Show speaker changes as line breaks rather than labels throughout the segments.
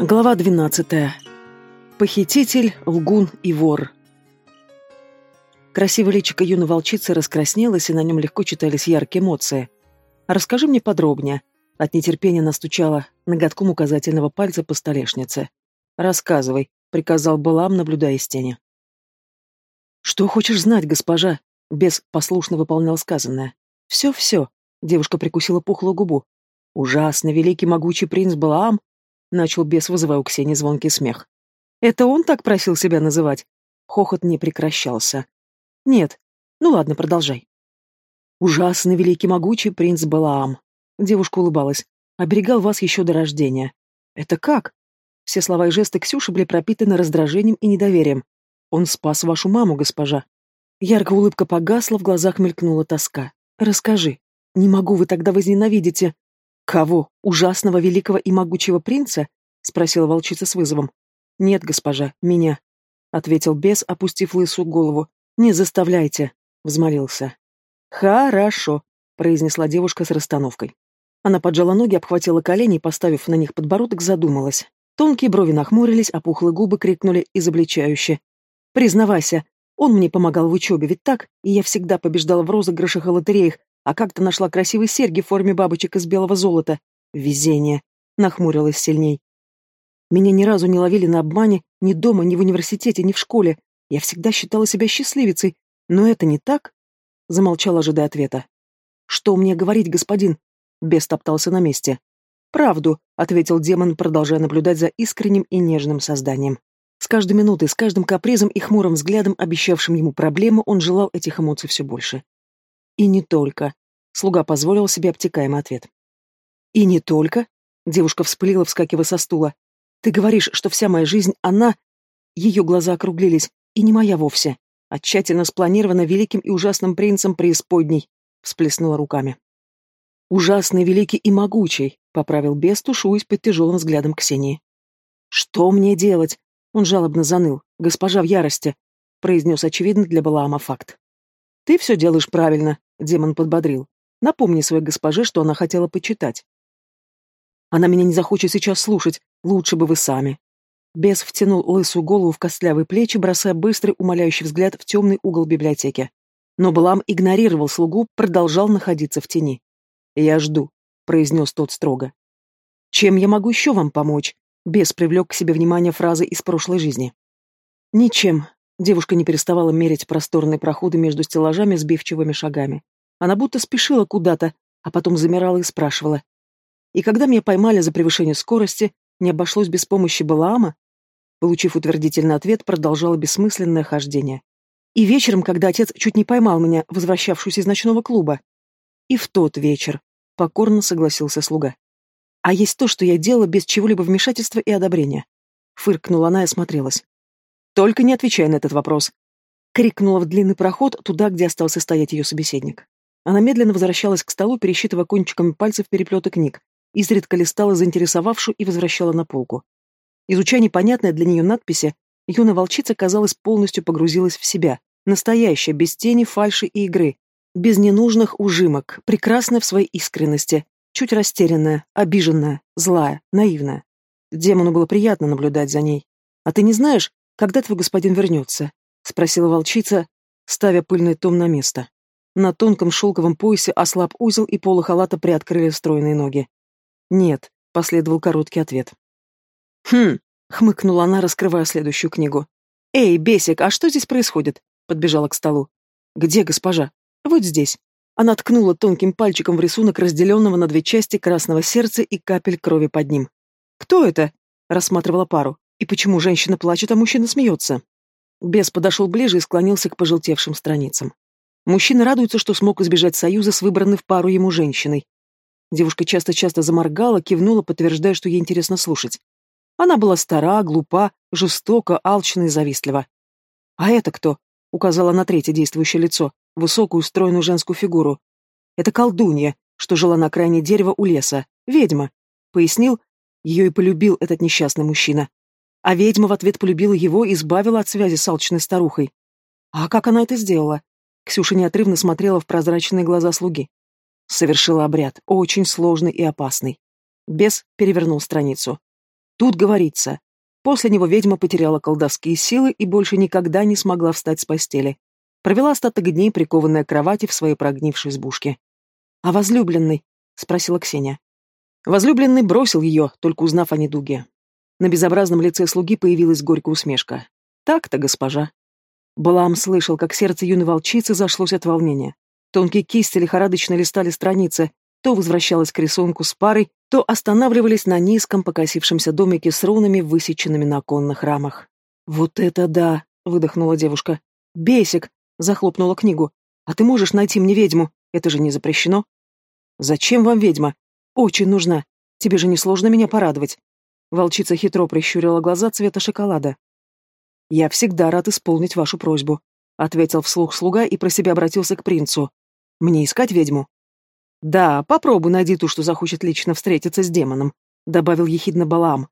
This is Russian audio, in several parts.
Глава 12. Похититель, лгун и вор. Красивое личико юной волчицы раскраснелось, и на нем легко читались яркие эмоции. «Расскажи мне подробнее». От нетерпения настучала ноготком указательного пальца по столешнице. «Рассказывай», — приказал Балам, наблюдая из тени. «Что хочешь знать, госпожа?» Бес послушно выполнял сказанное. «Все-все», — девушка прикусила пухлую губу. «Ужасно великий могучий принц Балаам Начал бес, вызывая у Ксении звонкий смех. Это он так просил себя называть? Хохот не прекращался. Нет. Ну ладно, продолжай. Ужасный великий могучий принц Балаам. Девушка улыбалась. Оберегал вас еще до рождения. Это как? Все слова и жесты Ксюши были пропитаны раздражением и недоверием. Он спас вашу маму, госпожа. Яркая улыбка погасла, в глазах мелькнула тоска. Расскажи. Не могу, вы тогда возненавидите. «Кого? Ужасного великого и могучего принца?» — спросила волчица с вызовом. «Нет, госпожа, меня», — ответил бес, опустив лысую голову. «Не заставляйте», — взмолился. «Хорошо», — произнесла девушка с расстановкой. Она поджала ноги, обхватила колени и, поставив на них подбородок, задумалась. Тонкие брови нахмурились, а пухлые губы крикнули изобличающе. «Признавайся, он мне помогал в учебе, ведь так? И я всегда побеждала в розыгрышах и лотереях, а как-то нашла красивые серьги в форме бабочек из белого золота. Везение. Нахмурилась сильней. Меня ни разу не ловили на обмане ни дома, ни в университете, ни в школе. Я всегда считала себя счастливицей. Но это не так? Замолчал, ожидая ответа. Что мне говорить, господин? Бес топтался на месте. «Правду», — ответил демон, продолжая наблюдать за искренним и нежным созданием. С каждой минутой, с каждым капризом и хмурым взглядом, обещавшим ему проблему, он желал этих эмоций все больше. И не только. Слуга позволил себе обтекаемый ответ. И не только. Девушка вспылила, вскакивая со стула. Ты говоришь, что вся моя жизнь, она... Ее глаза округлились. И не моя вовсе. А тщательно спланирована великим и ужасным принцем преисподней. Всплеснула руками. Ужасный, великий и могучий, поправил бес, тушуясь под тяжелым взглядом Ксении. Что мне делать? Он жалобно заныл. Госпожа в ярости, произнес очевидно для Балаама факт. Ты все делаешь правильно, Демон подбодрил. Напомни своей госпоже, что она хотела почитать. Она меня не захочет сейчас слушать, лучше бы вы сами. Бес втянул лысую голову в костлявые плечи, бросая быстрый умоляющий взгляд в темный угол библиотеки. Но Балам игнорировал слугу, продолжал находиться в тени. «Я жду», — произнес тот строго. «Чем я могу еще вам помочь?» Бес привлек к себе внимание фразы из прошлой жизни. «Ничем», Девушка не переставала мерить просторные проходы между стеллажами сбивчивыми шагами. Она будто спешила куда-то, а потом замирала и спрашивала. И когда меня поймали за превышение скорости, не обошлось без помощи Балаама? Получив утвердительный ответ, продолжала бессмысленное хождение. И вечером, когда отец чуть не поймал меня, возвращавшуюся из ночного клуба. И в тот вечер, покорно согласился слуга. А есть то, что я делала без чего-либо вмешательства и одобрения. Фыркнула она и осмотрелась. Только не отвечай на этот вопрос. Крикнула в длинный проход, туда, где остался стоять ее собеседник. Она медленно возвращалась к столу, пересчитывая кончиками пальцев переплеты книг, изредка листала заинтересовавшую и возвращала на полку. Изучая непонятные для нее надписи, юная волчица, казалось, полностью погрузилась в себя, настоящая, без тени, фальши и игры, без ненужных ужимок, прекрасная в своей искренности, чуть растерянная, обиженная, злая, наивная. Демону было приятно наблюдать за ней. А ты не знаешь, «Когда твой господин вернется?» — спросила волчица, ставя пыльный том на место. На тонком шелковом поясе ослаб узел, и полы халата приоткрыли стройные ноги. «Нет», — последовал короткий ответ. «Хм», — хмыкнула она, раскрывая следующую книгу. «Эй, Бесик, а что здесь происходит?» — подбежала к столу. «Где госпожа?» «Вот здесь». Она ткнула тонким пальчиком в рисунок разделенного на две части красного сердца и капель крови под ним. «Кто это?» — рассматривала пару. И почему женщина плачет, а мужчина смеется? Бес подошел ближе и склонился к пожелтевшим страницам. Мужчина радуется, что смог избежать союза с выбранной в пару ему женщиной. Девушка часто-часто заморгала, кивнула, подтверждая, что ей интересно слушать. Она была стара, глупа, жестока, алчна и завистлива. «А это кто?» — указала на третье действующее лицо, высокую, стройную женскую фигуру. «Это колдунья, что жила на окраине дерева у леса, ведьма», — пояснил. Ее и полюбил этот несчастный мужчина. А ведьма в ответ полюбила его и избавила от связи с алчной старухой. А как она это сделала? Ксюша неотрывно смотрела в прозрачные глаза слуги. Совершила обряд, очень сложный и опасный. Бес перевернул страницу. Тут говорится. После него ведьма потеряла колдовские силы и больше никогда не смогла встать с постели. Провела остаток дней, прикованная к кровати в своей прогнившей избушке. «А возлюбленный?» — спросила Ксения. Возлюбленный бросил ее, только узнав о недуге. На безобразном лице слуги появилась горькая усмешка. «Так-то, госпожа». Балаам слышал, как сердце юной волчицы зашлось от волнения. Тонкие кисти лихорадочно листали страницы, то возвращалась к рисунку с парой, то останавливались на низком покосившемся домике с рунами, высеченными на оконных рамах. «Вот это да!» — выдохнула девушка. «Бесик!» — захлопнула книгу. «А ты можешь найти мне ведьму? Это же не запрещено». «Зачем вам ведьма? Очень нужна. Тебе же несложно меня порадовать». Волчица хитро прищурила глаза цвета шоколада. «Я всегда рад исполнить вашу просьбу», — ответил вслух слуга и про себя обратился к принцу. «Мне искать ведьму?» «Да, попробуй найди ту, что захочет лично встретиться с демоном», — добавил ехидно Балаам.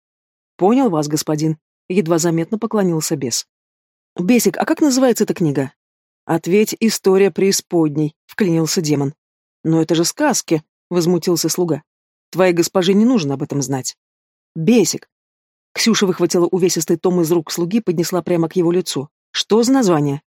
«Понял вас, господин», — едва заметно поклонился бес. «Бесик, а как называется эта книга?» «Ответь, история преисподней», — вклинился демон. «Но это же сказки», — возмутился слуга. «Твоей госпоже не нужно об этом знать». «Бесик, Ксюша выхватила увесистый том из рук слуги, поднесла прямо к его лицу. «Что за название?»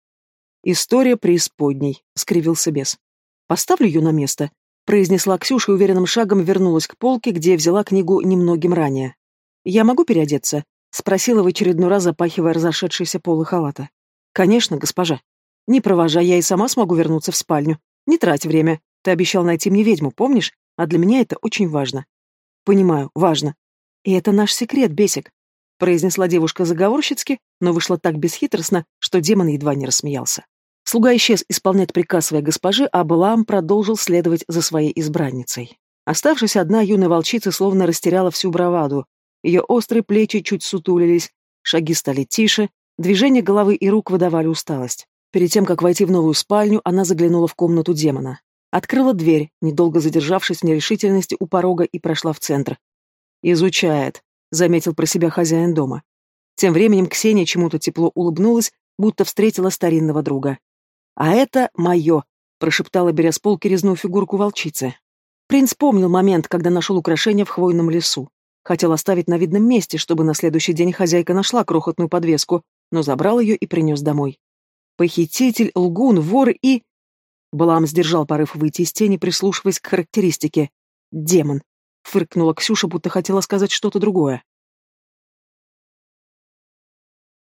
«История преисподней», — скривился бес. «Поставлю ее на место», — произнесла Ксюша и уверенным шагом вернулась к полке, где взяла книгу немногим ранее. «Я могу переодеться?» — спросила в очередной раз, запахивая разошедшийся полы халата. «Конечно, госпожа. Не провожай, я и сама смогу вернуться в спальню. Не трать время. Ты обещал найти мне ведьму, помнишь? А для меня это очень важно». «Понимаю, важно. «И это наш секрет, Бесик», — произнесла девушка заговорщицки, но вышла так бесхитростно, что демон едва не рассмеялся. Слуга исчез исполнять приказ своей госпожи, а Балаам продолжил следовать за своей избранницей. Оставшись одна, юная волчица словно растеряла всю браваду. Ее острые плечи чуть сутулились, шаги стали тише, движения головы и рук выдавали усталость. Перед тем, как войти в новую спальню, она заглянула в комнату демона. Открыла дверь, недолго задержавшись в нерешительности у порога и прошла в центр, «Изучает», — заметил про себя хозяин дома. Тем временем Ксения чему-то тепло улыбнулась, будто встретила старинного друга. «А это мое», — прошептала, беря с полки резную фигурку волчицы. Принц помнил момент, когда нашел украшение в хвойном лесу. Хотел оставить на видном месте, чтобы на следующий день хозяйка нашла крохотную подвеску, но забрал ее и принес домой. Похититель, лгун, вор и... Балам сдержал порыв выйти из тени, прислушиваясь к характеристике. Демон. Фыркнула Ксюша, будто хотела сказать что-то другое.